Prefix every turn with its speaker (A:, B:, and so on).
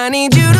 A: I need you to